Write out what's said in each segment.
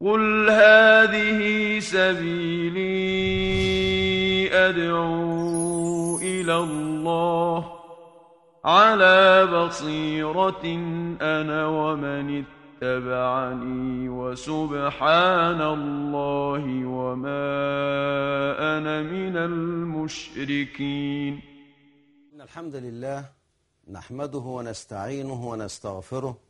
قل هذه سبيلي أدعو إلى الله على بصيرة أنا ومن اتبعني وسبحان الله وما أنا من المشركين. الحمد لله نحمده ونستعينه ونستغفره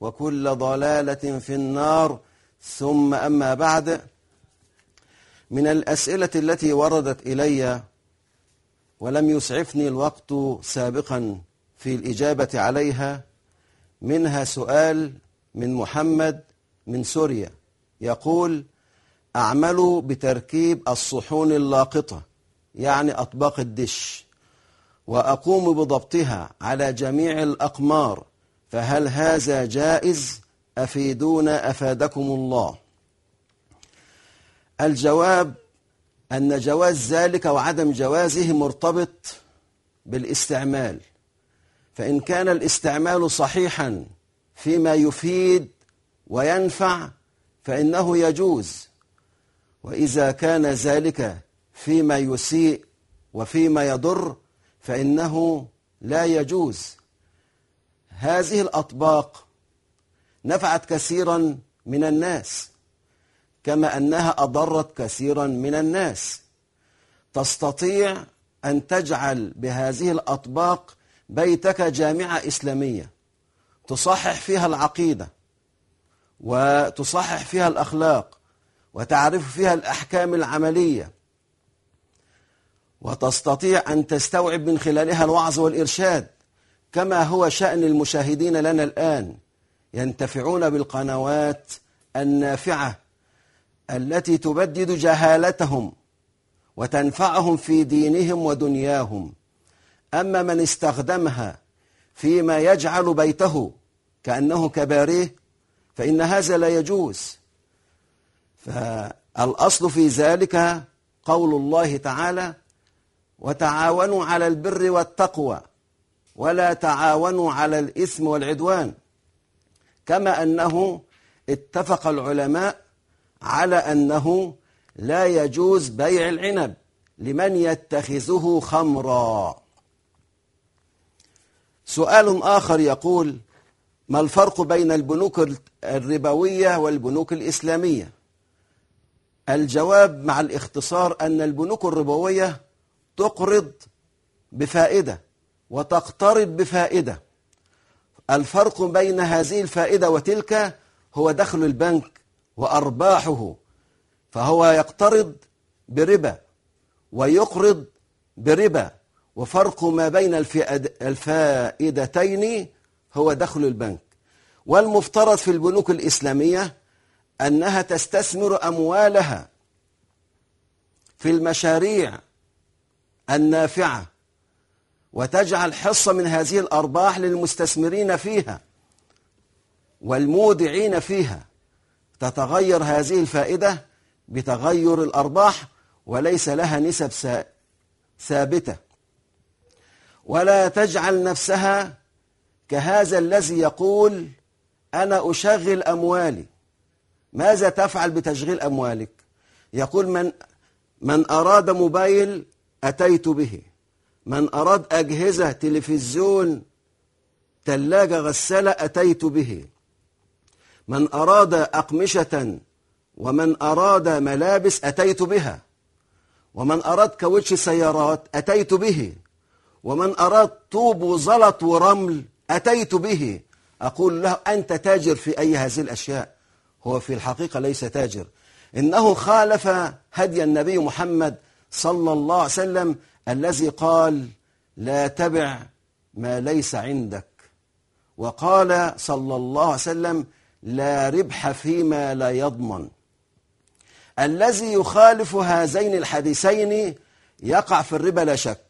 وكل ضلالة في النار. ثم أما بعد من الأسئلة التي وردت إلي ولم يسعفني الوقت سابقا في الإجابة عليها منها سؤال من محمد من سوريا. يقول أعمل بتركيب الصحون اللاقطة يعني أطباق الدش وأقوم بضبطها على جميع الأقمار فهل هذا جائز؟ أفيدونا أفادكم الله. الجواب أن جواز ذلك وعدم جوازه مرتبط بالاستعمال. فإن كان الاستعمال صحيحا فيما يفيد وينفع فإنه يجوز. وإذا كان ذلك فيما يسيء وفيما يضر فإنه لا يجوز. هذه الأطباق نفعت كثيرا من الناس كما أنها أضرت كثيرا من الناس. تستطيع أن تجعل بهذه الأطباق بيتك جامعة إسلامية. تصحح فيها العقيدة وتصحح فيها الأخلاق وتعرف فيها الأحكام العملية. وتستطيع أن تستوعب من خلالها الوعظ والإرشاد. كما هو شأن المشاهدين لنا الآن ينتفعون بالقنوات النافعة التي تبدد جهالتهم وتنفعهم في دينهم ودنياهم. أما من استخدمها فيما يجعل بيته كأنه كباريه فإن هذا لا يجوز. فالأصل في ذلك قول الله تعالى وتعاونوا على البر والتقوى ولا تعاونوا على الإثم والعدوان. كما أنه اتفق العلماء على أنه لا يجوز بيع العنب لمن يتخذه خمرا. سؤال آخر يقول ما الفرق بين البنوك الربوية والبنوك الإسلامية؟ الجواب مع الاختصار أن البنوك الربوية تقرض بفائدة. وتقترض بفائدة. الفرق بين هذه الفائدة وتلك هو دخل البنك وأرباحه. فهو يقترض بربا ويقرض بربا. وفرق ما بين الفائدتين هو دخل البنك. والمفترض في البنوك الإسلامية أنها تستثمر أموالها في المشاريع النافعة. وتجعل حصة من هذه الأرباح للمستثمرين فيها والمودعين فيها. تتغير هذه الفائدة بتغير الأرباح وليس لها نسب ثابتة. ولا تجعل نفسها كهذا الذي يقول أنا أشغل أموالي. ماذا تفعل بتشغيل أموالك؟ يقول من من أراد موبايل أتيت به. من أراد أجهزة تلفزيون ثلاجة غسالة أتيت به. من أراد أقمشة ومن أراد ملابس أتيت بها. ومن أراد كاوتش سيارات أتيت به. ومن أراد طوب وزلط ورمل أتيت به. أقول له أنت تاجر في أي هذه الأشياء؟ هو في الحقيقة ليس تاجر. إنه خالف هدي النبي محمد صلى الله عليه وسلم الذي قال لا تبع ما ليس عندك. وقال صلى الله عليه وسلم لا ربح فيما لا يضمن. الذي يخالف هذين الحديثين يقع في الربا لا شك.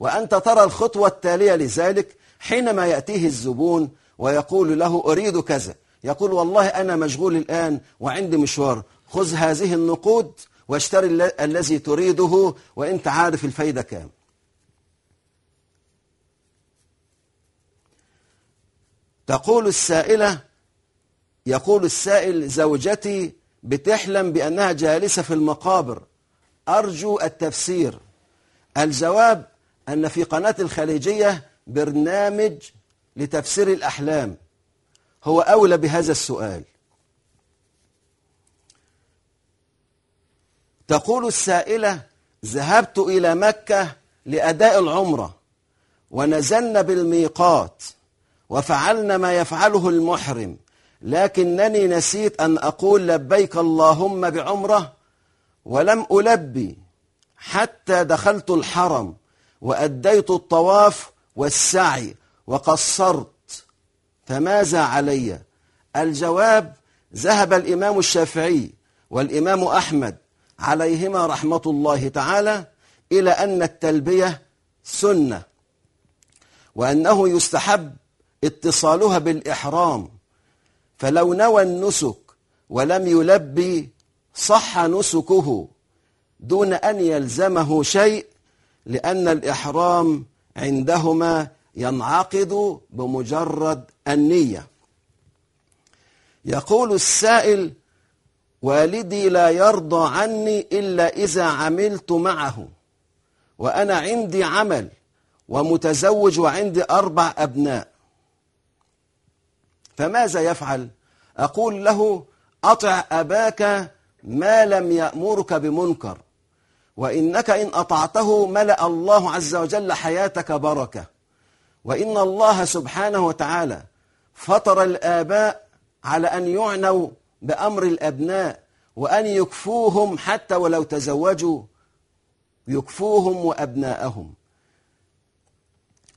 وأنت ترى الخطوة التالية لذلك حينما يأتيه الزبون ويقول له أريد كذا يقول والله أنا مشغول الآن وعندي مشوار خذ هذه النقود واشتري الذي تريده وانت عارف الفايدة كام. تقول السائلة يقول السائل زوجتي بتحلم بأنها جالسة في المقابر. أرجو التفسير. الجواب أن في قناة الخليجية برنامج لتفسير الأحلام. هو أولى بهذا السؤال. تقول السائلة ذهبت إلى مكة لأداء العمرة ونزلنا بالميقات وفعلنا ما يفعله المحرم لكنني نسيت أن أقول لبيك اللهم بعمرة ولم ألبي حتى دخلت الحرم وأديت الطواف والسعي وقصرت. فماذا علي؟ الجواب ذهب الإمام الشافعي والإمام أحمد عليهما رحمة الله تعالى إلى أن التلبية سنة وأنه يستحب اتصالها بالإحرام. فلو نوى النسك ولم يلبي صح نسكه دون أن يلزمه شيء لأن الإحرام عندهما ينعقد بمجرد النية. يقول السائل والدي لا يرضى عني إلا إذا عملت معه وأنا عندي عمل ومتزوج وعندي أربع أبناء. فماذا يفعل؟ أقول له أطع أباك ما لم يأمرك بمنكر وإنك إن أطعته ملأ الله عز وجل حياتك بركة. وإن الله سبحانه وتعالى فطر الآباء على أن يعنوا بأمر الأبناء وأن يكفوهم حتى ولو تزوجوا يكفوهم وأبناءهم.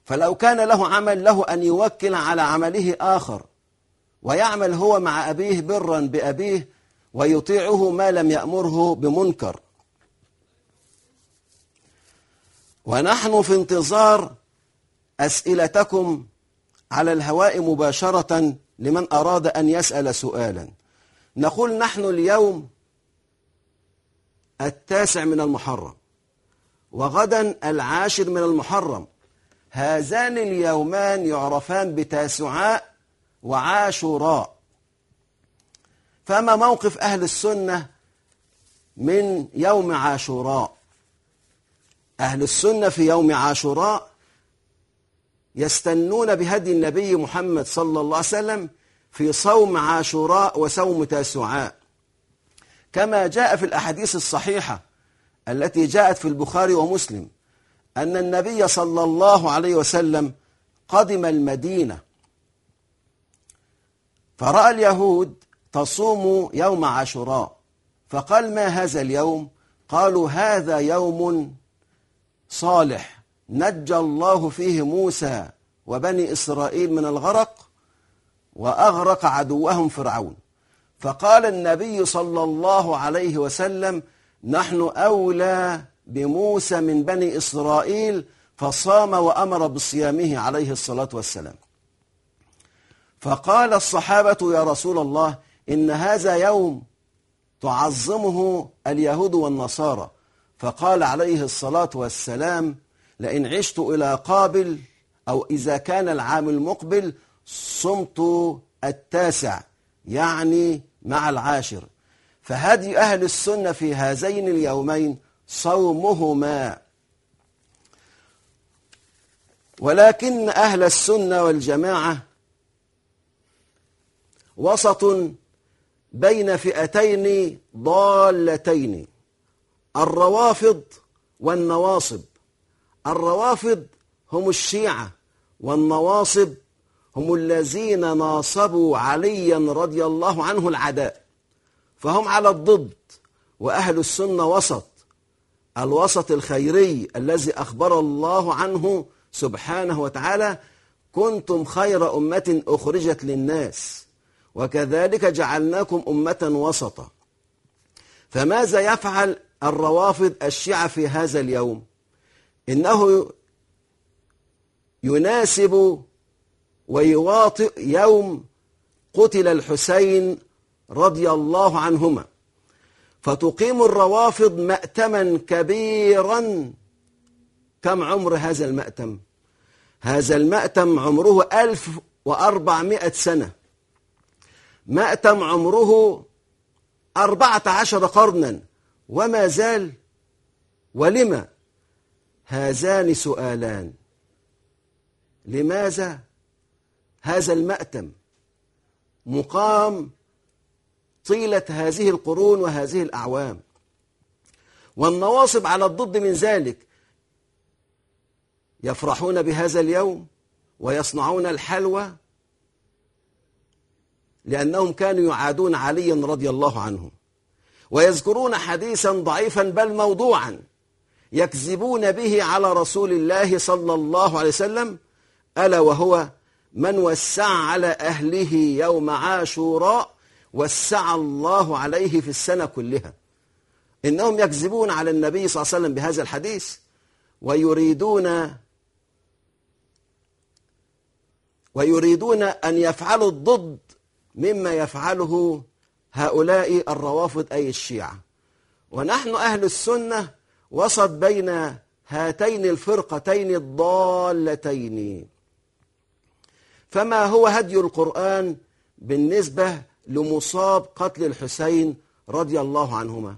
فلو كان له عمل له أن يوكل على عمله آخر ويعمل هو مع أبيه برا بأبيه ويطيعه ما لم يأمره بمنكر. ونحن في انتظار أسئلتكم على الهواء مباشرة لمن أراد أن يسأل سؤالا. نقول نحن اليوم التاسع من المحرم وغدا العاشر من المحرم. هذان اليومان يعرفان بتاسعاء وعاشوراء. فما موقف أهل السنة من يوم عاشوراء؟ أهل السنة في يوم عاشوراء يستنون بهدي النبي محمد صلى الله عليه وسلم في صوم عاشوراء وصوم تاسعاء. كما جاء في الأحاديث الصحيحة التي جاءت في البخاري ومسلم أن النبي صلى الله عليه وسلم قدم المدينة. فرأى اليهود تصوم يوم عاشوراء. فقال ما هذا اليوم؟ قالوا هذا يوم صالح. نجى الله فيه موسى وبني إسرائيل من الغرق وأغرق عدوهم فرعون. فقال النبي صلى الله عليه وسلم نحن أولى بموسى من بني إسرائيل. فصام وأمر بصيامه عليه الصلاة والسلام. فقال الصحابة يا رسول الله إن هذا يوم تعظمه اليهود والنصارى. فقال عليه الصلاة والسلام لئن عشت إلى قابل أو إذا كان العام المقبل صمت التاسع يعني مع العاشر. فهدي أهل السنة في هذين اليومين صومهما. ولكن أهل السنة والجماعة وسط بين فئتين ضالتين الروافض والنواصب. الروافض هم الشيعة والنواصب هم الذين ناصبوا عليا رضي الله عنه العداء فهم على الضد وأهل السنة وسط الوسط الخيري الذي أخبر الله عنه سبحانه وتعالى كنتم خير أمة أخرجت للناس وكذلك جعلناكم أمة وسطا. فماذا يفعل الروافض الشيعة في هذا اليوم؟ إنه يناسب ويواطئ يوم قتل الحسين رضي الله عنهما. فتقيم الروافض مأتما كبيرا. كم عمر هذا المأتم؟ هذا المأتم عمره ألف وأربعمائة سنة. مأتم عمره أربعة عشر قرنا. وما زال ولما؟ هذان سؤالان. لماذا هذا المأتم مقام طيلة هذه القرون وهذه الأعوام. والنواصب على الضد من ذلك يفرحون بهذا اليوم ويصنعون الحلوى لأنهم كانوا يعادون عليا رضي الله عنه ويذكرون حديثا ضعيفا بل موضوعا يكذبون به على رسول الله صلى الله عليه وسلم ألا وهو من وسع على أهله يوم عاشوراء وسع الله عليه في السنة كلها. إنهم يكذبون على النبي صلى الله عليه وسلم بهذا الحديث ويريدون ويريدون أن يفعلوا الضد مما يفعله هؤلاء الروافض أي الشيعة. ونحن أهل السنة وسط بين هاتين الفرقتين الضالتين. فما هو هدي القرآن بالنسبة لمصاب قتل الحسين رضي الله عنهما؟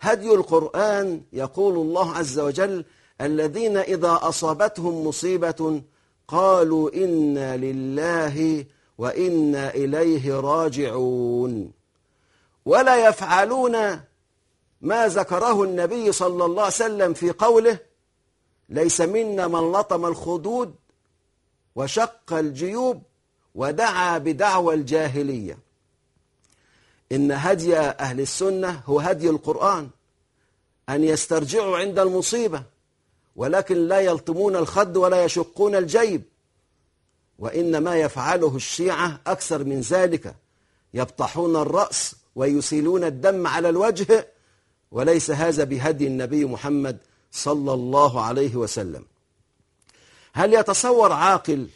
هدي القرآن يقول الله عز وجل الذين إذا أصابتهم مصيبة قالوا إنا لله وإنا إليه راجعون. ولا يفعلون ما ذكره النبي صلى الله عليه وسلم في قوله ليس منا من لطم الخدود وشق الجيوب ودعا بدعوى الجاهلية. إن هدي أهل السنة هو هدي القرآن أن يسترجعوا عند المصيبة ولكن لا يلطمون الخد ولا يشقون الجيب. وإنما يفعله الشيعة أكثر من ذلك يبطحون الرأس ويسيلون الدم على الوجه وليس هذا بهدي النبي محمد صلى الله عليه وسلم. هل يتصور عاقل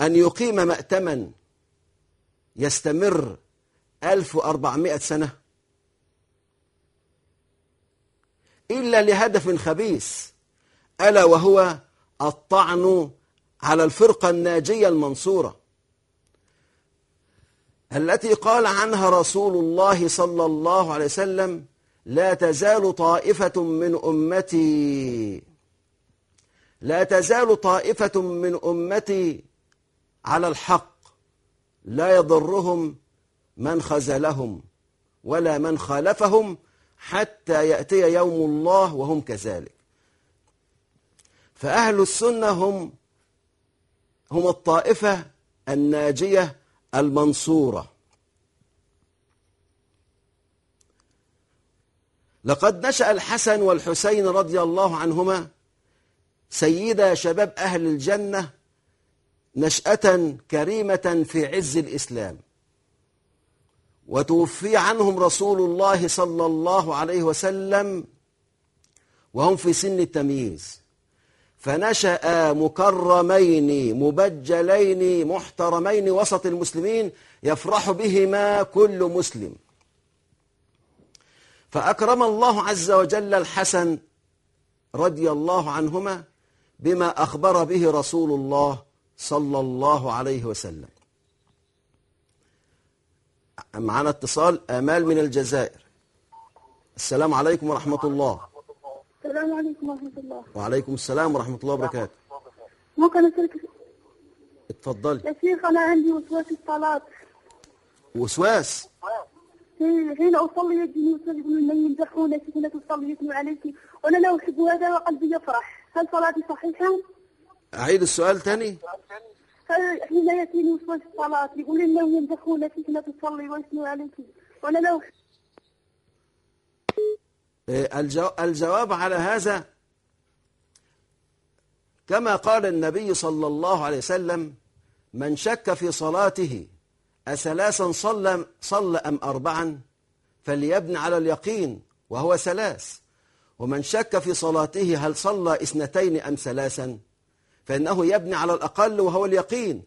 أن يقيم مأتما يستمر 1400 سنة؟ إلا لهدف خبيث ألا وهو الطعن على الفرقة الناجية المنصورة. التي قال عنها رسول الله صلى الله عليه وسلم لا تزال طائفة من أمتي لا تزال طائفة من أمتي على الحق. لا يضرهم من خزلهم ولا من خالفهم حتى يأتي يوم الله وهم كذلك. فأهل السنة هم هم الطائفة الناجية المنصورة. لقد نشأ الحسن والحسين رضي الله عنهما سيدا شباب أهل الجنة نشأة كريمة في عز الإسلام. وتوفي عنهم رسول الله صلى الله عليه وسلم وهم في سن التمييز. فنشأ مكرمين مبجلين محترمين وسط المسلمين يفرح بهما كل مسلم. فأكرم الله عز وجل الحسن رضي الله عنهما بما أخبر به رسول الله صلى الله عليه وسلم. معنا اتصال آمال من الجزائر. السلام عليكم ورحمة الله. السلام عليكم ورحمة الله. وعليكم السلام ورحمة الله وبركاته. ممكن أسألك اتفضلي. يا شيخ أنا عندي وسواس الصلاة. وسواس؟ حين حين أصلي يجيني وسواس يقولون لي يمدحونك حين تصلي يثنوا عليك. وأنا لا أحب هذا وقلبي يفرح. هل صلاتي صحيحة؟ أعيد السؤال تاني. هل حين يأتيني وسواس الصلاة؟ يقولون لي يمدحونك حين تصلي ويثنوا عليك. وأنا لا أحب إيه، الجو... الجواب على هذا كما قال النبي صلى الله عليه وسلم من شك في صلاته أثلاثا صلى, صلى أم أربعا فليبني على اليقين وهو ثلاث. ومن شك في صلاته هل صلى اثنتين أم ثلاثا؟ فإنه يبني على الأقل وهو اليقين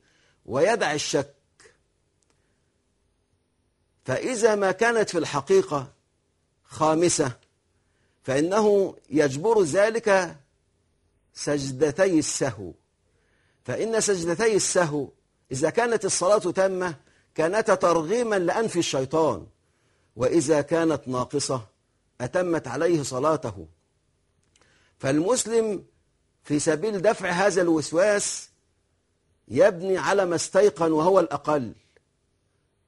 ويدع الشك. فإذا ما كانت في الحقيقة خامسة فإنه يجبر ذلك سجدتي السهو. فإن سجدتي السهو إذا كانت الصلاة تامة كانتا ترغيما لأنف الشيطان وإذا كانت ناقصة أتمت عليه صلاته. فالمسلم في سبيل دفع هذا الوسواس يبني على ما استيقن وهو الأقل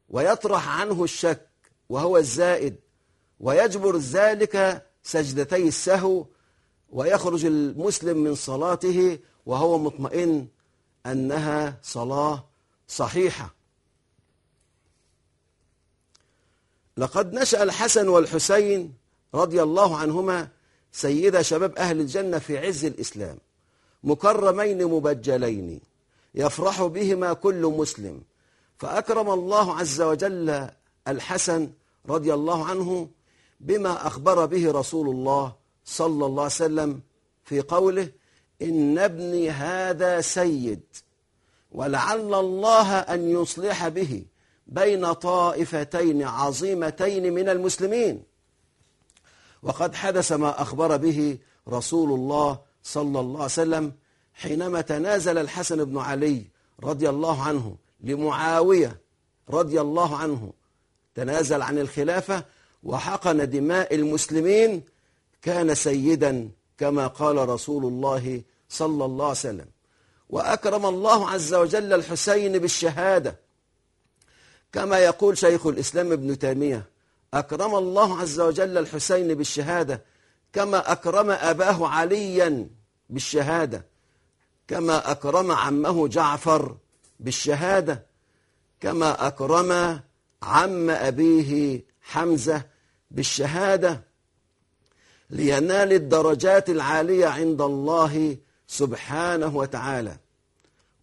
ويطرح عنه الشك وهو الزائد ويجبر ذلك سجدتي السهو ويخرج المسلم من صلاته وهو مطمئن أنها صلاة صحيحة. لقد نشأ الحسن والحسين رضي الله عنهما سيدا شباب أهل الجنة في عز الإسلام. مكرمين مبجلين يفرح بهما كل مسلم. فأكرم الله عز وجل الحسن رضي الله عنه بما أخبر به رسول الله صلى الله عليه وسلم في قوله إن ابني هذا سيد ولعل الله أن يصلح به بين طائفتين عظيمتين من المسلمين وقد حدث ما أخبر به رسول الله صلى الله عليه وسلم حينما تنازل الحسن بن علي رضي الله عنه لمعاوية رضي الله عنه. تنازل عن الخلافة وحقن دماء المسلمين كان سيدا كما قال رسول الله صلى الله عليه وسلم. وأكرم الله عز وجل الحسين بالشهادة. كما يقول شيخ الإسلام ابن تيمية أكرم الله عز وجل الحسين بالشهادة كما أكرم أباه عليا بالشهادة كما أكرم عمه جعفر بالشهادة كما أكرم عم أبيه حمزة بالشهادة. لينال الدرجات العالية عند الله سبحانه وتعالى.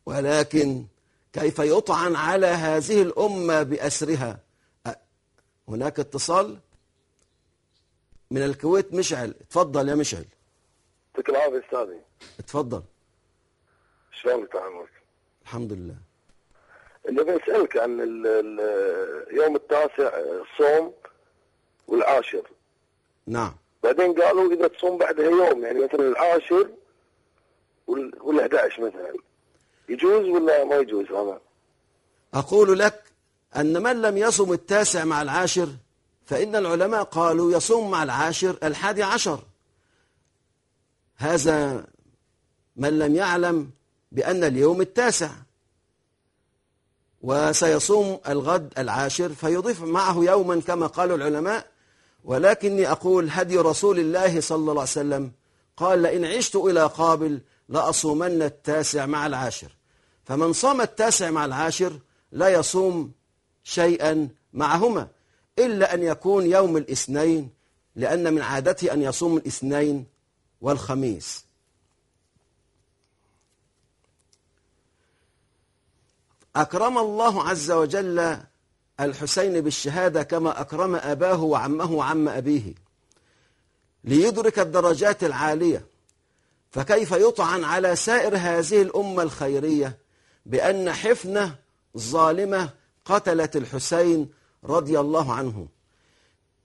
ولكن كيف يطعن على هذه الأمة بأسرها؟ هناك اتصال من الكويت مشعل. اتفضل يا مشعل. يعطيك العافية أستاذي. اتفضل. شلونك تعاملك؟ الحمد لله. اللي بنسألك عن ال- ال- يوم التاسع الصوم والعاشر. نعم. بعدين قالوا إذا تصوم بعدها يوم يعني مثلا العاشر وال وال 11 مثلا. يجوز ولا ما يجوز هذا؟ أقول لك أن من لم يصم التاسع مع العاشر فإن العلماء قالوا يصوم مع العاشر الحادي عشر. هذا من لم يعلم بأن اليوم التاسع. وسيصوم الغد العاشر فيضيف معه يوما كما قالوا العلماء. ولكني أقول هدي رسول الله صلى الله عليه وسلم قال لئن عشت إلى قابل لأصومن التاسع مع العاشر. فمن صام التاسع مع العاشر لا يصوم شيئا معهما إلا أن يكون يوم الاثنين لأن من عادته أن يصوم الاثنين والخميس. أكرم الله عز وجل الحسين بالشهادة كما أكرم أباه وعمه وعم أبيه ليدرك الدرجات العالية. فكيف يطعن على سائر هذه الأمة الخيرية بأن حفنة ظالمة قتلت الحسين رضي الله عنه.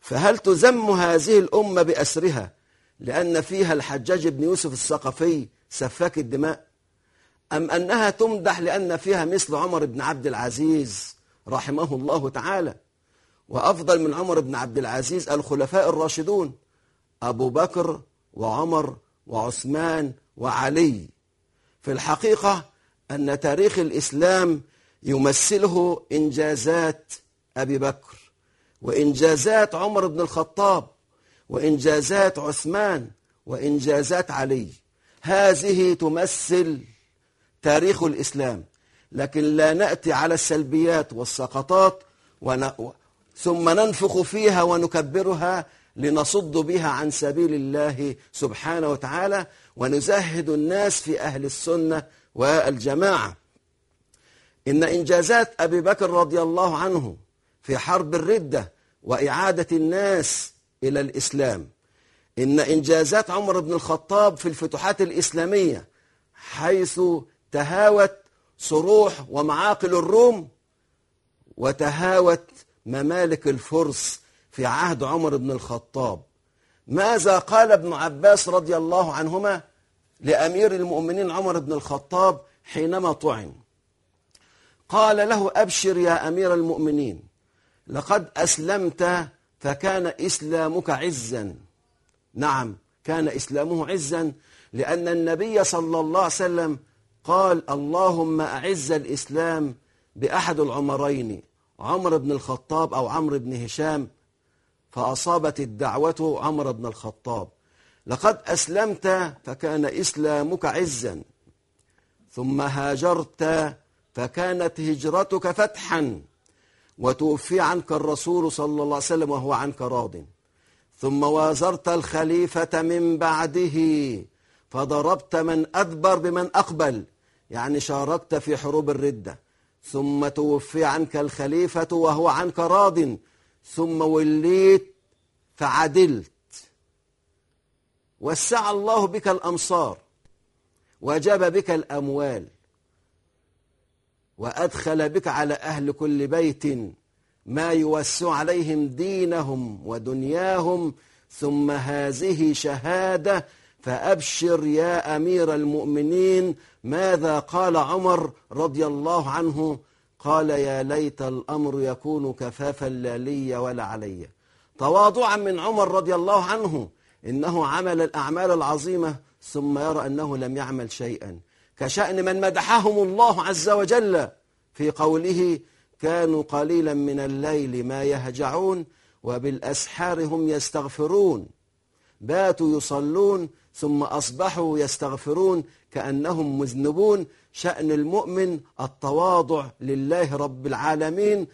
فهل تذم هذه الأمة بأسرها لأن فيها الحجاج بن يوسف الثقفي سفاك الدماء؟ أم أنها تمدح لأن فيها مثل عمر بن عبد العزيز رحمه الله تعالى؟ وأفضل من عمر بن عبد العزيز الخلفاء الراشدون أبو بكر وعمر وعثمان وعلي. في الحقيقة أن تاريخ الإسلام يمثله إنجازات أبي بكر وإنجازات عمر بن الخطاب وإنجازات عثمان وإنجازات علي. هذه تمثل تاريخ الإسلام لكن لا نأتي على السلبيات والسقطات ون... ثم ننفخ فيها ونكبرها لنصد بها عن سبيل الله سبحانه وتعالى ونزهد الناس في أهل السنة والجماعة. إن إنجازات أبي بكر رضي الله عنه في حرب الردة وإعادة الناس إلى الإسلام. إن إنجازات عمر بن الخطاب في الفتوحات الإسلامية حيث تهاوت صروح ومعاقل الروم وتهاوت ممالك الفرس في عهد عمر بن الخطاب. ماذا قال ابن عباس رضي الله عنهما لأمير المؤمنين عمر بن الخطاب حينما طعن؟ قال له أبشر يا أمير المؤمنين لقد أسلمت فكان إسلامك عزا. نعم كان إسلامه عزا لأن النبي صلى الله عليه وسلم قال اللهم أعز الإسلام بأحد العمرين عمر بن الخطاب أو عمرو بن هشام. فأصابت الدعوة عمر بن الخطاب. لقد أسلمت فكان إسلامك عزا ثم هاجرت فكانت هجرتك فتحا وتوفي عنك الرسول صلى الله عليه وسلم وهو عنك راض. ثم وازرت الخليفة من بعده فضربت من أدبر بمن أقبل يعني شاركت في حروب الردة. ثم توفي عنك الخليفة وهو عنك راض. ثم وليت فعدلت. وسع الله بك الأمصار وجاب بك الأموال. وأدخل بك على أهل كل بيت ما يوسع عليهم دينهم ودنياهم ثم هذه شهادة فأبشر يا أمير المؤمنين. ماذا قال عمر رضي الله عنه؟ قال يا ليت الأمر يكون كفافا لا لي ولا علي. تواضعا من عمر رضي الله عنه إنه عمل الأعمال العظيمة ثم يرى أنه لم يعمل شيئا. كشأن من مدحهم الله عز وجل. في قوله كانوا قليلا من الليل ما يهجعون وبالأسحار هم يستغفرون. باتوا يصلون ثم أصبحوا يستغفرون كأنهم مذنبون. شأن المؤمن التواضع لله رب العالمين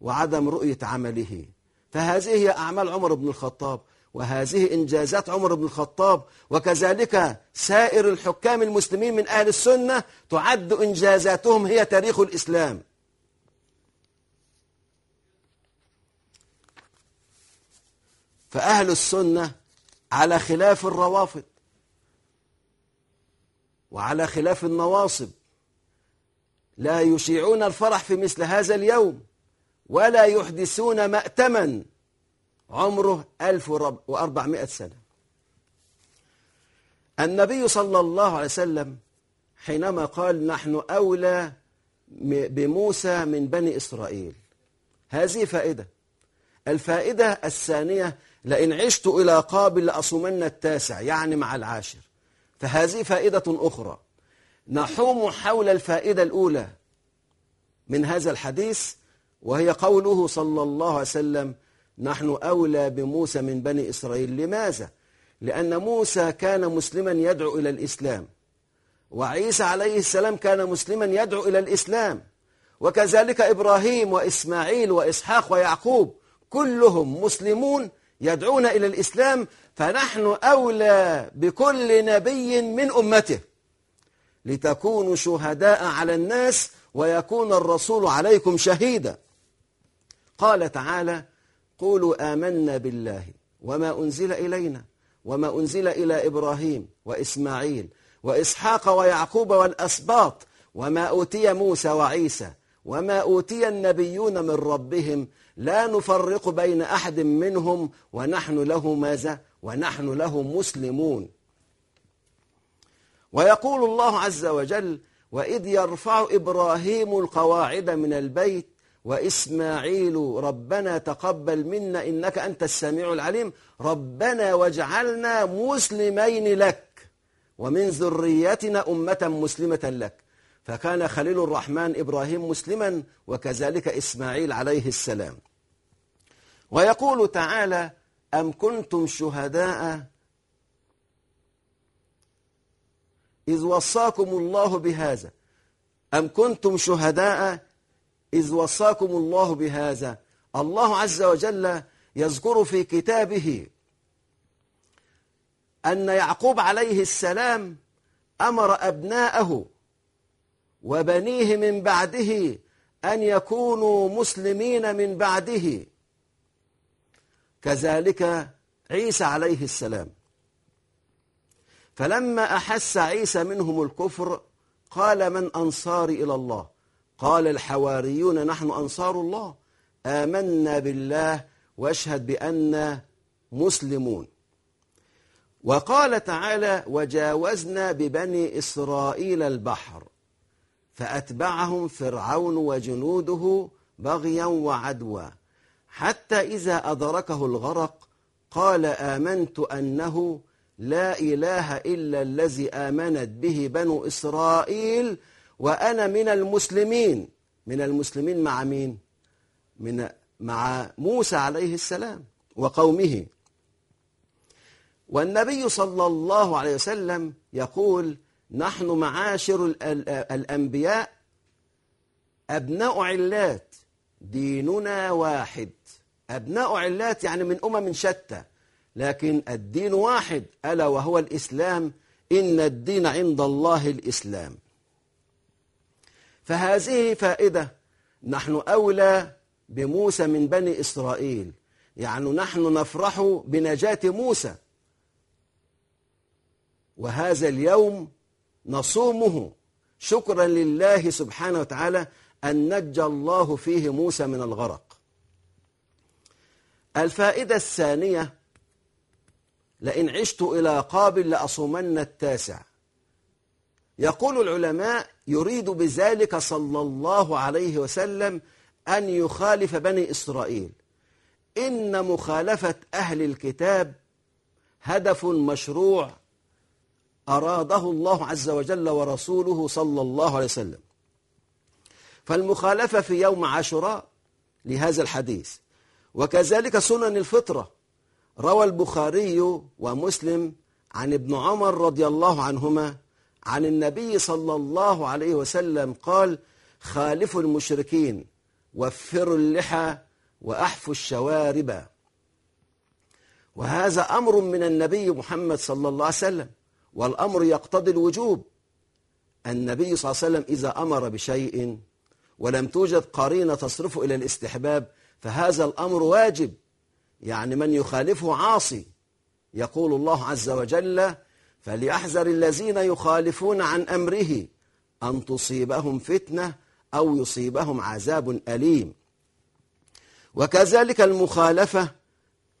وعدم رؤية عمله. فهذه هي أعمال عمر بن الخطاب. وهذه إنجازات عمر بن الخطاب وكذلك سائر الحكام المسلمين من أهل السنة تعد إنجازاتهم هي تاريخ الإسلام. فأهل السنة على خلاف الروافض وعلى خلاف النواصب. لا يشيعون الفرح في مثل هذا اليوم ولا يحدثون مأتما. عمره 1400 سنة. النبي صلى الله عليه وسلم حينما قال نحن أولى بموسى من بني إسرائيل. هذه فائدة. الفائدة الثانية لئن عشت إلى قابل لأصومن التاسع يعني مع العاشر. فهذه فائدة أخرى. نحوم حول الفائدة الأولى من هذا الحديث وهي قوله صلى الله عليه وسلم نحن أولى بموسى من بني إسرائيل لماذا؟ لأن موسى كان مسلما يدعو إلى الإسلام وعيسى عليه السلام كان مسلما يدعو إلى الإسلام وكذلك إبراهيم وإسماعيل وإسحاق ويعقوب كلهم مسلمون يدعون إلى الإسلام فنحن أولى بكل نبي من أمته لتكونوا شهداء على الناس ويكون الرسول عليكم شهيدا قال تعالى قولوا آمنا بالله وما أنزل إلينا وما أنزل إلى إبراهيم وإسماعيل وإسحاق ويعقوب والأسباط وما أوتي موسى وعيسى وما أوتي النبيون من ربهم لا نفرق بين أحد منهم ونحن له ماذا؟ ونحن له مسلمون. ويقول الله عز وجل وإذ يرفع إبراهيم القواعد من البيت وإسماعيل ربنا تقبل منا إنك أنت السميع العليم. ربنا واجعلنا مسلمين لك ومن ذريتنا أمة مسلمة لك. فكان خليل الرحمن إبراهيم مسلما وكذلك إسماعيل عليه السلام. ويقول تعالى أم كنتم شهداء؟ إذ وصاكم الله بهذا. أم كنتم شهداء؟ إذ وصاكم الله بهذا. الله عز وجل يذكر في كتابه أن يعقوب عليه السلام أمر أبناءه وبنيه من بعده أن يكونوا مسلمين من بعده. كذلك عيسى عليه السلام. فلما أحس عيسى منهم الكفر قال من أنصاري إلى الله؟ قال الحواريون نحن أنصار الله. آمنا بالله واشهد بأننا مسلمون. وقال تعالى وجاوزنا ببني إسرائيل البحر فأتبعهم فرعون وجنوده بغيا وعدوى حتى إذا أدركه الغرق قال آمنت أنه لا إله إلا الذي آمنت به بنو إسرائيل وأنا من المسلمين. من المسلمين مع مين؟ من مع موسى عليه السلام وقومه. والنبي صلى الله عليه وسلم يقول نحن معاشر الأنبياء أبناء علات ديننا واحد. أبناء علات يعني من أمم شتى لكن الدين واحد ألا وهو الإسلام؟ إن الدين عند الله الإسلام. فهذه فائدة. نحن أولى بموسى من بني إسرائيل. يعني نحن نفرح بنجاة موسى. وهذا اليوم نصومه. شكرا لله سبحانه وتعالى أن نجى الله فيه موسى من الغرق. الفائدة الثانية لئن عشت إلى قابل لأصومن التاسع. يقول العلماء يريد بذلك صلى الله عليه وسلم أن يخالف بني إسرائيل. إن مخالفة أهل الكتاب هدف مشروع أراده الله عز وجل ورسوله صلى الله عليه وسلم. فالمخالفة في يوم عاشوراء لهذا الحديث. وكذلك سنن الفطرة. روى البخاري ومسلم عن ابن عمر رضي الله عنهما عن النبي صلى الله عليه وسلم قال خالفوا المشركين وفروا اللحى وأحفوا الشوارب. وهذا أمر من النبي محمد صلى الله عليه وسلم والأمر يقتضي الوجوب. النبي صلى الله عليه وسلم إذا أمر بشيء ولم توجد قرينة تصرفه إلى الاستحباب فهذا الأمر واجب. يعني من يخالفه عاصي يقول الله عز وجل فليحذر الذين يخالفون عن أمره أن تصيبهم فتنة أو يصيبهم عذاب أليم. وكذلك المخالفة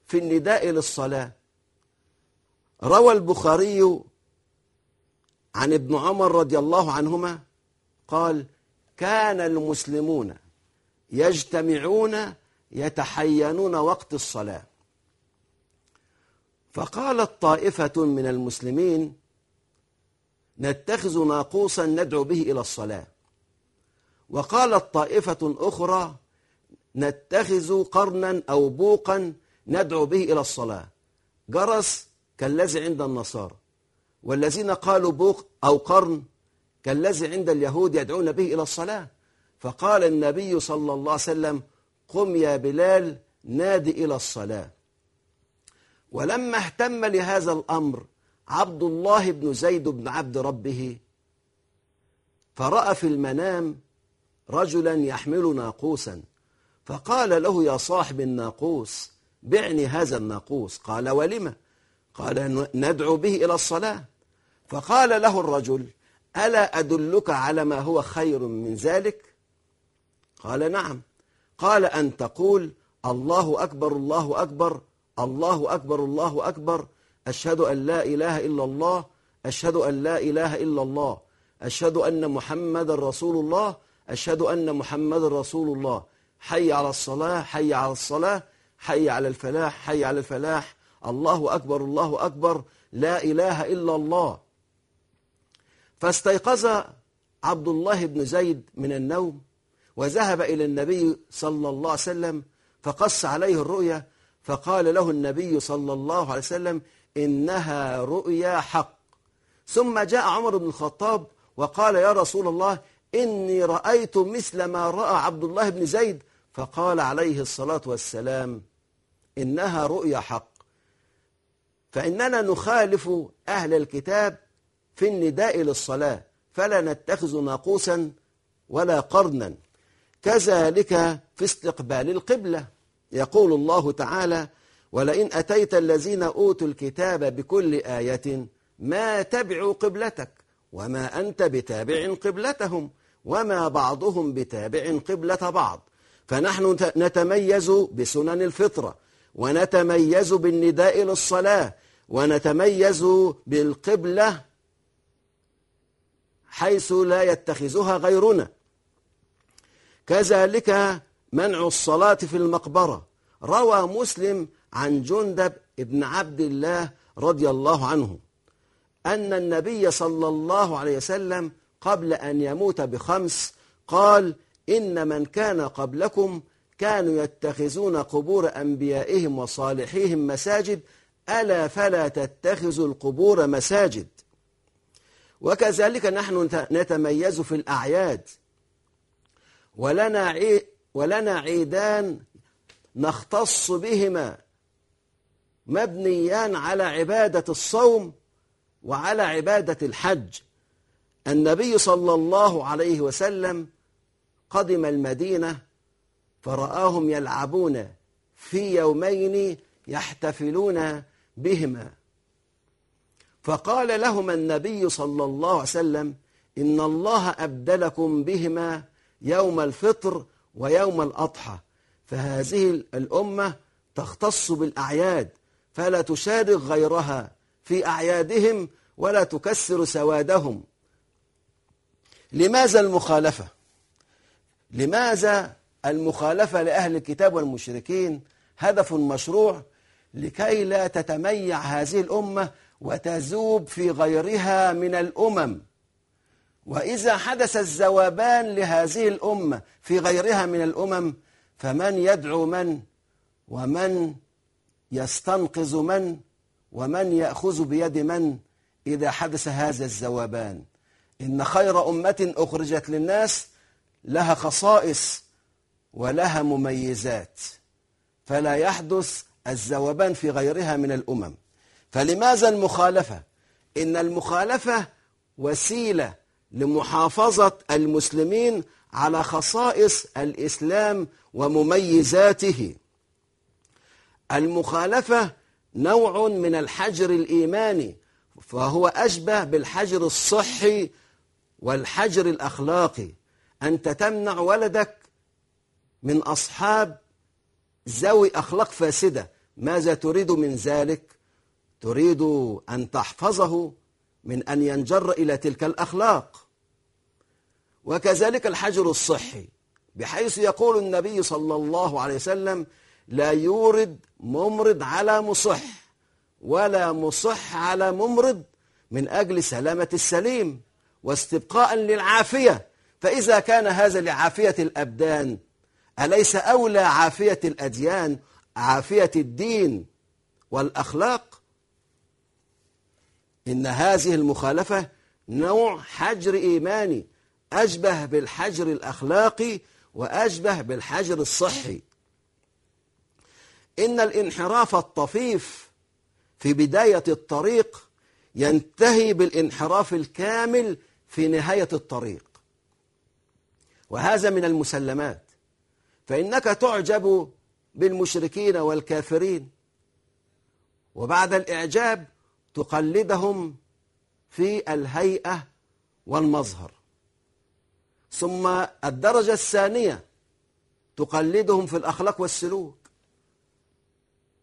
في النداء للصلاة. روى البخاري عن ابن عمر رضي الله عنهما قال كان المسلمون يجتمعون يتحينون وقت الصلاة. فقالت طائفة من المسلمين نتخذ ناقوسا ندعو به إلى الصلاة. وقالت طائفة أخرى نتخذ قرنا أو بوقا ندعو به إلى الصلاة. جرس كالذي عند النصارى والذين قالوا بوق أو قرن كالذي عند اليهود يدعون به إلى الصلاة. فقال النبي صلى الله عليه وسلم قم يا بلال نادي إلى الصلاة. ولما اهتم لهذا الأمر عبد الله بن زيد بن عبد ربه فرأى في المنام رجلا يحمل ناقوسا فقال له يا صاحب الناقوس بعني هذا الناقوس. قال ولم قال ندعو به إلى الصلاة. فقال له الرجل ألا أدلك على ما هو خير من ذلك؟ قال نعم. قال أن تقول الله أكبر الله أكبر. الله أكبر الله أكبر. أشهد أن لا إله إلا الله. أشهد أن لا إله إلا الله. أشهد أن محمد رسول الله. أشهد أن محمد رسول الله. حي على الصلاة حي على الصلاة. حي على الفلاح حي على الفلاح. الله أكبر الله أكبر. لا إله إلا الله. فاستيقظ عبد الله بن زيد من النوم وذهب إلى النبي صلى الله عليه وسلم فقص عليه الرؤيا فقال له النبي صلى الله عليه وسلم إنها رؤيا حق. ثم جاء عمر بن الخطاب وقال يا رسول الله إني رأيت مثل ما رأى عبد الله بن زيد. فقال عليه الصلاة والسلام إنها رؤيا حق. فإننا نخالف أهل الكتاب في النداء للصلاة فلا نتخذ ناقوسا ولا قرنا. كذلك في استقبال القبلة. يقول الله تعالى ولئن أتيت الذين أوتوا الكتاب بكل آية ما تبعوا قبلتك وما أنت بتابع قبلتهم وما بعضهم بتابع قبلة بعض. فنحن نتميز بسنن الفطرة ونتميز بالنداء للصلاة ونتميز بالقبلة حيث لا يتخذها غيرنا. كذلك منع الصلاة في المقبرة. روى مسلم عن جندب ابن عبد الله رضي الله عنه أن النبي صلى الله عليه وسلم قبل أن يموت بخمس قال إن من كان قبلكم كانوا يتخذون قبور أنبيائهم وصالحيهم مساجد ألا فلا تتخذوا القبور مساجد. وكذلك نحن نتميز في الأعياد. ولنا ولنا عيدان نختص بهما مبنيان على عبادة الصوم وعلى عبادة الحج. النبي صلى الله عليه وسلم قدم المدينة فرآهم يلعبون في يومين يحتفلون بهما. فقال لهم النبي صلى الله عليه وسلم إن الله أبدلكم بهما يوم الفطر ويوم الأضحى فهذه الأمة تختص بالأعياد فلا تشارك غيرها في أعيادهم ولا تكسر سوادهم لماذا المخالفة؟ لماذا المخالفة لأهل الكتاب والمشركين هدف مشروع لكي لا تتميع هذه الأمة وتذوب في غيرها من الأمم وإذا حدث الذوبان لهذه الأمة في غيرها من الأمم فمن يدعو من؟ ومن يستنقذ من؟ ومن يأخذ بيد من؟ إذا حدث هذا الذوبان إن خير أمة أخرجت للناس لها خصائص ولها مميزات. فلا يحدث الذوبان في غيرها من الأمم. فلماذا المخالفة؟ إن المخالفة وسيلة لمحافظة المسلمين على خصائص الإسلام ومميزاته. المخالفة نوع من الحجر الإيماني فهو أشبه بالحجر الصحي والحجر الأخلاقي. أنت تمنع ولدك من أصحاب ذوي أخلاق فاسدة. ماذا تريد من ذلك؟ تريد أن تحفظه من أن ينجر إلى تلك الأخلاق. وكذلك الحجر الصحي بحيث يقول النبي صلى الله عليه وسلم لا يورد ممرض على مصح ولا مصح على ممرض من أجل سلامة السليم واستبقاء للعافية. فإذا كان هذا لعافية الأبدان أليس أولى عافية الأديان عافية الدين والأخلاق؟ إن هذه المخالفة نوع حجر إيماني أشبه بالحجر الأخلاقي وأشبه بالحجر الصحي. إن الانحراف الطفيف في بداية الطريق ينتهي بالانحراف الكامل في نهاية الطريق. وهذا من المسلمات. فإنك تعجب بالمشركين والكافرين. وبعد الإعجاب تقلدهم في الهيئة والمظهر. ثم الدرجة الثانية تقلدهم في الأخلاق والسلوك.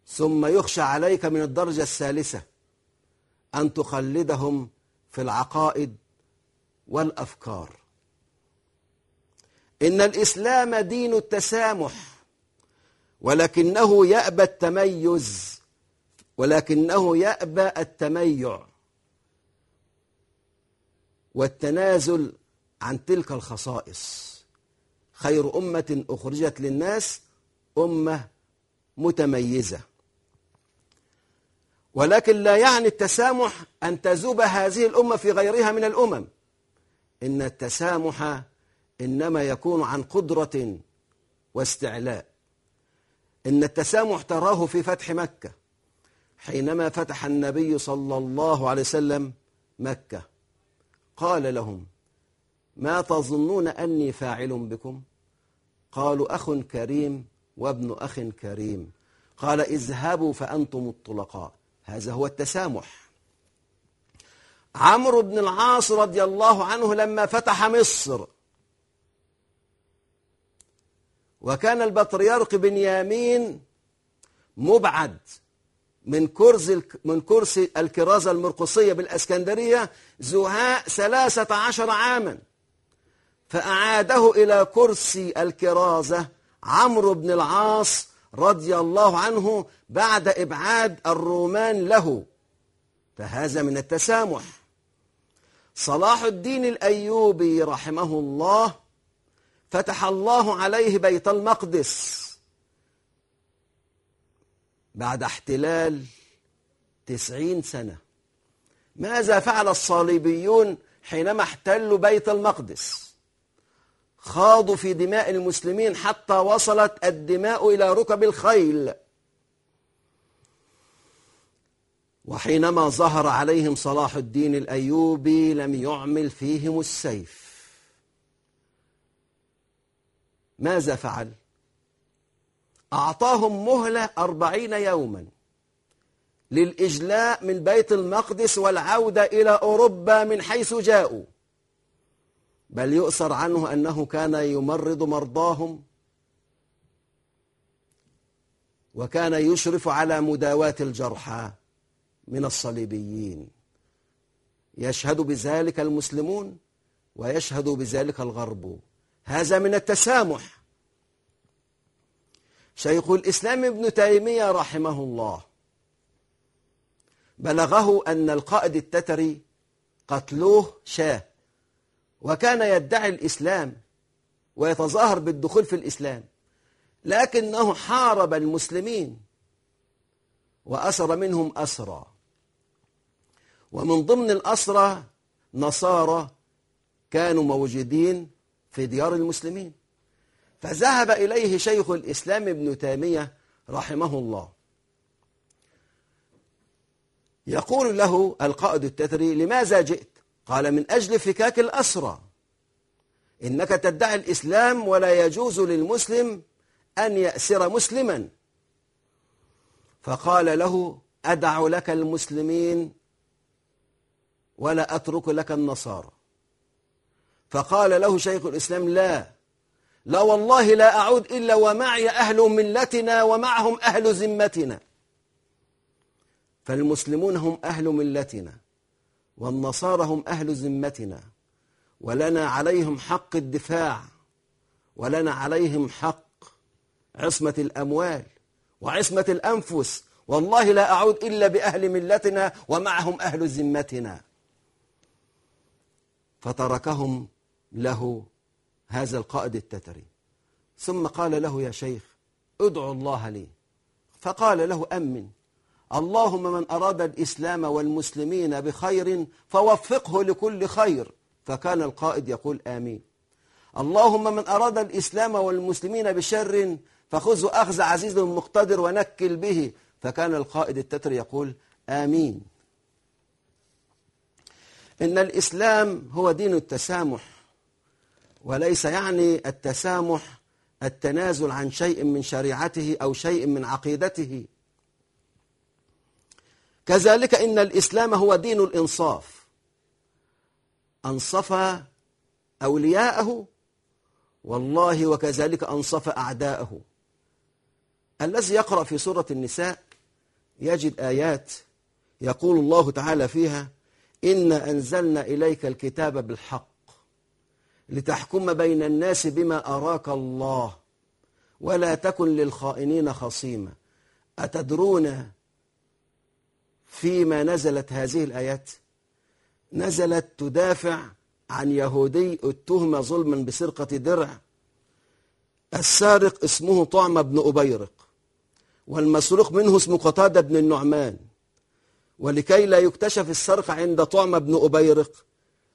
ثم يخشى عليك من الدرجة الثالثة أن تقلدهم في العقائد والأفكار. إن الإسلام دين التسامح ولكنه يأبى التميز ولكنه يأبى التميع والتنازل عن تلك الخصائص. خير أمة أخرجت للناس أمة متميزة. ولكن لا يعني التسامح أن تذوب هذه الأمة في غيرها من الأمم. إن التسامح إنما يكون عن قدرة واستعلاء. إن التسامح تراه في فتح مكة. حينما فتح النبي صلى الله عليه وسلم مكة قال لهم ما تظنون أني فاعل بكم؟ قالوا أخ كريم وابن أخ كريم. قال اذهبوا فأنتم الطلقاء. هذا هو التسامح. عمرو بن العاص رضي الله عنه لما فتح مصر وكان البطريرك بنيامين مبعد من كرسي من كرسي الكرازة المرقصية بالأسكندرية زهاء ثلاثة عشر عاما. فأعاده إلى كرسي الكرازة عمرو بن العاص رضي الله عنه بعد إبعاد الرومان له. فهذا من التسامح. صلاح الدين الأيوبي رحمه الله فتح الله عليه بيت المقدس. بعد احتلال تسعين سنة. ماذا فعل الصليبيون حينما احتلوا بيت المقدس؟ خاضوا في دماء المسلمين حتى وصلت الدماء إلى ركب الخيل. وحينما ظهر عليهم صلاح الدين الأيوبي لم يعمل فيهم السيف. ماذا فعل؟ أعطاهم مهلة أربعين يوما للإجلاء من بيت المقدس والعودة إلى أوروبا من حيث جاءوا. بل يؤثر عنه أنه كان يمرض مرضاهم وكان يشرف على مداواة الجرحى من الصليبيين. يشهد بذلك المسلمون ويشهد بذلك الغرب. هذا من التسامح. شيخ الإسلام ابن تيمية رحمه الله. بلغه أن القائد التتري قتلوه شاه وكان يدعي الإسلام ويتظاهر بالدخول في الإسلام لكنه حارب المسلمين وأسر منهم أسرى. ومن ضمن الأسرى نصارى كانوا موجودين في ديار المسلمين. فذهب إليه شيخ الإسلام ابن تيمية رحمه الله. يقول له القائد التتري لماذا جئت؟ قال من أجل فكاك الأسرى. إنك تدعي الإسلام ولا يجوز للمسلم أن يأسر مسلما. فقال له أدع لك المسلمين ولا أترك لك النصارى. فقال له شيخ الإسلام لا. لا والله لا أعود إلا ومعي أهل ملتنا ومعهم أهل ذمتنا. فالمسلمون هم أهل ملتنا والنصارى هم أهل ذمتنا. ولنا عليهم حق الدفاع ولنا عليهم حق عصمة الأموال وعصمة الأنفس. والله لا أعود إلا بأهل ملتنا ومعهم أهل ذمتنا. فتركهم له هذا القائد التتري. ثم قال له يا شيخ ادعو الله لي. فقال له أمن اللهم من أراد الإسلام والمسلمين بخير فوفقه لكل خير. فكان القائد يقول آمين. اللهم من أراد الإسلام والمسلمين بشر فخذه أخذ عزيز مقتدر ونكل به. فكان القائد التتر يقول آمين. إن الإسلام هو دين التسامح. وليس يعني التسامح التنازل عن شيء من شريعته أو شيء من عقيدته. كذلك إن الإسلام هو دين الإنصاف. أنصف أولياءه والله وكذلك أنصف أعداءه. الذي يقرأ في سورة النساء يجد آيات يقول الله تعالى فيها إنا أنزلنا إليك الكتاب بالحق. لتحكم بين الناس بما أراك الله. ولا تكن للخائنين خصيما. أتدرون فيما نزلت هذه الآيات؟ نزلت تدافع عن يهودي اتهم ظلما بسرقة درع. السارق اسمه طعم بن أبيرق والمسروق منه اسمه قتادة بن النعمان. ولكي لا يكتشف السرقة عند طعم بن أبيرق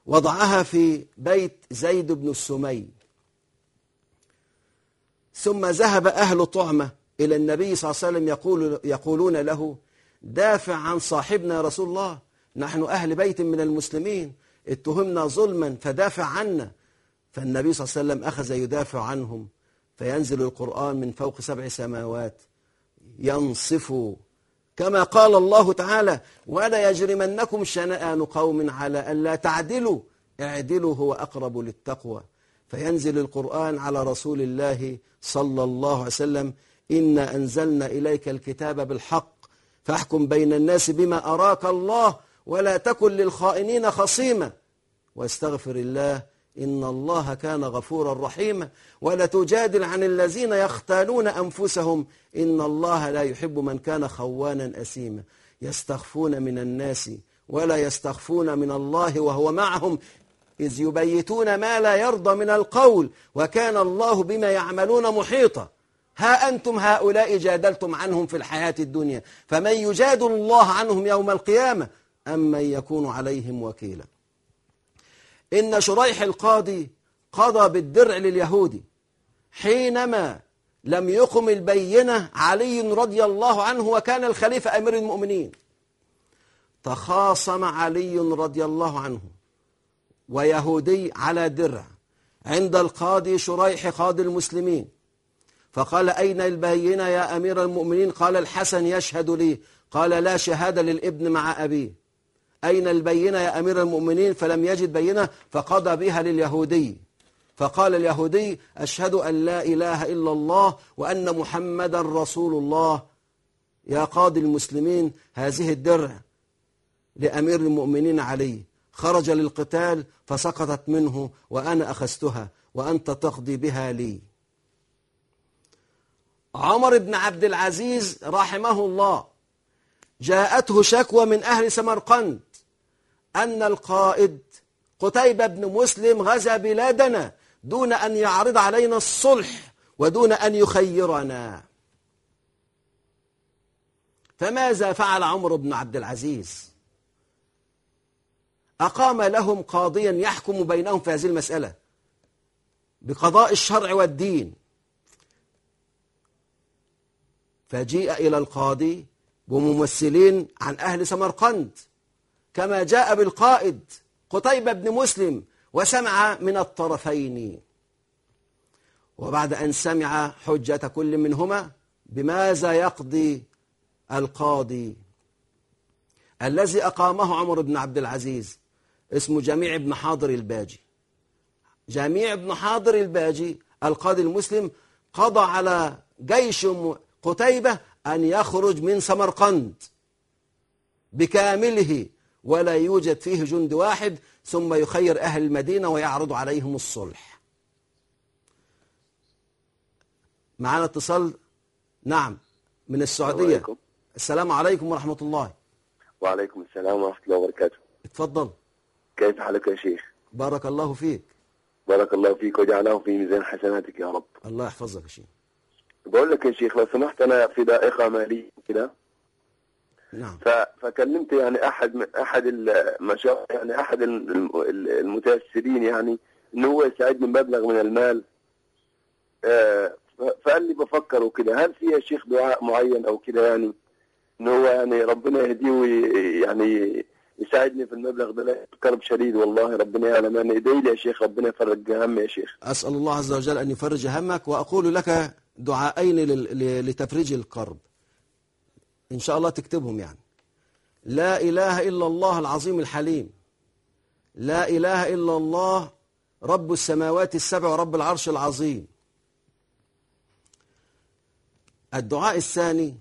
وضعها في بيت زيد بن السمي ثم ذهب أهل طعمة إلى النبي صلى الله عليه وسلم يقول يقولون له دافع عن صاحبنا يا رسول الله. نحن أهل بيت من المسلمين. اتهمنا ظلما فدافع عنا. فالنبي صلى الله عليه وسلم أخذ يدافع عنهم فينزل القرآن من فوق سبع سماوات ينصف كما قال الله تعالى ولا يجرمنكم شنآن قوم على ألا تعدلوا. اعدلوا هو أقرب للتقوى. فينزل القرآن على رسول الله صلى الله عليه وسلم إنا أنزلنا إليك الكتاب بالحق فاحكم بين الناس بما أراك الله ولا تكن للخائنين خصيما. واستغفر الله إن الله كان غفورا رحيما. ولا تجادل عن الذين يختالون أنفسهم. إن الله لا يحب من كان خوانا أسيما. يستخفون من الناس ولا يستخفون من الله وهو معهم. إذ يبيتون ما لا يرضى من القول. وكان الله بما يعملون محيطا. ها أنتم هؤلاء جادلتم عنهم في الحياة الدنيا. فمن يجادل الله عنهم يوم القيامة. أم من يكون عليهم وكيلا. إن شريح القاضي قضى بالدرع لليهودي حينما لم يقم البينة علي رضي الله عنه وكان الخليفة أمير المؤمنين. تخاصم علي رضي الله عنه ويهودي على درع عند القاضي شريح قاضي المسلمين. فقال أين البينة يا أمير المؤمنين؟ قال الحسن يشهد لي. قال لا شهادة للابن مع أبيه. أين البينة يا أمير المؤمنين؟ فلم يجد بينة فقضى بها لليهودي. فقال اليهودي أشهد أن لا إله إلا الله وأن محمدا رسول الله. يا قاضي المسلمين هذه الدرع لأمير المؤمنين علي. خرج للقتال فسقطت منه وأنا أخذتها وأنت تقضي بها لي. عمر بن عبد العزيز رحمه الله جاءته شكوى من أهل سمرقند. أن القائد قتيبة بن مسلم غزا بلادنا دون أن يعرض علينا الصلح ودون أن يخيرنا. فماذا فعل عمر بن عبد العزيز؟ أقام لهم قاضيا يحكم بينهم في هذه المسألة بقضاء الشرع والدين. فجيء إلى القاضي بممثلين عن أهل سمرقند. كما جاء بالقائد قتيبة بن مسلم وسمع من الطرفين. وبعد أن سمع حجة كل منهما بماذا يقضي القاضي؟ الذي أقامه عمر بن عبد العزيز اسمه جميع بن حاضر الباجي. جميع بن حاضر الباجي القاضي المسلم قضى على جيش قتيبة أن يخرج من سمرقند بكامله. ولا يوجد فيه جند واحد ثم يخير أهل المدينة ويعرض عليهم الصلح. معنا اتصال؟ نعم من السعودية. عليكم. السلام عليكم ورحمة الله. وعليكم السلام ورحمة الله وبركاته. اتفضل. كيف حالك يا شيخ؟ بارك الله فيك. بارك الله فيك وجعله في ميزان حسناتك يا رب. الله يحفظك يا شيخ. بقول لك يا شيخ لو سمحت أنا في دائقة مالية كده. نعم. فكلمت يعني أحد من أحد المشا... يعني أحد الم- المتاثرين يعني ان هو يساعدني بمبلغ من المال. آه، فقال لي بفكر وكده. هل في يا شيخ دعاء معين أو كده يعني؟ ان هو يعني ربنا يهديه ويعني يساعدني في المبلغ ده. لا كرب شديد والله ربنا يعلم. يعني ادعي لي يا شيخ ربنا يفرج هم يا شيخ. أسأل الله عز وجل أن يفرج همك وأقول لك دعائين لتفريج الكرب إن شاء الله تكتبهم يعني. لا إله إلا الله العظيم الحليم. لا إله إلا الله رب السماوات السبع ورب العرش العظيم. الدعاء الثاني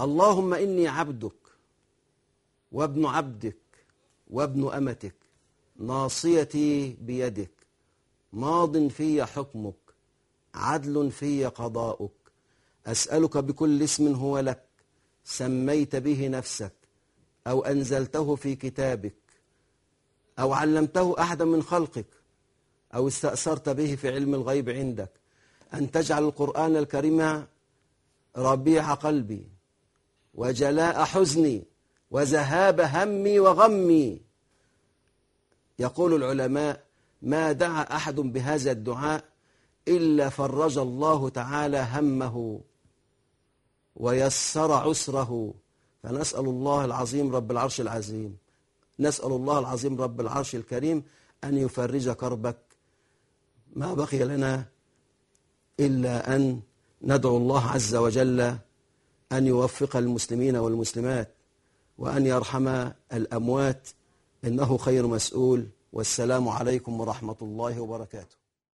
اللهم إني عبدك وابن عبدك وابن أمتك ناصيتي بيدك ماض في حكمك عدل في قضاؤك. أسألك بكل اسم هو لك. سميت به نفسك أو أنزلته في كتابك أو علمته أحدا من خلقك أو استأثرت به في علم الغيب عندك. أن تجعل القرآن الكريم ربيع قلبي وجلاء حزني وذهاب همي وغمي. يقول العلماء ما دعا أحد بهذا الدعاء إلا فرج الله تعالى همه. ويسر عسره. فنسأل الله العظيم رب العرش العظيم. نسأل الله العظيم رب العرش الكريم أن يفرج كربك. ما بقي لنا إلا أن ندعو الله عز وجل أن يوفق المسلمين والمسلمات وأن يرحم الأموات. إنه خير مسؤول. والسلام عليكم ورحمة الله وبركاته.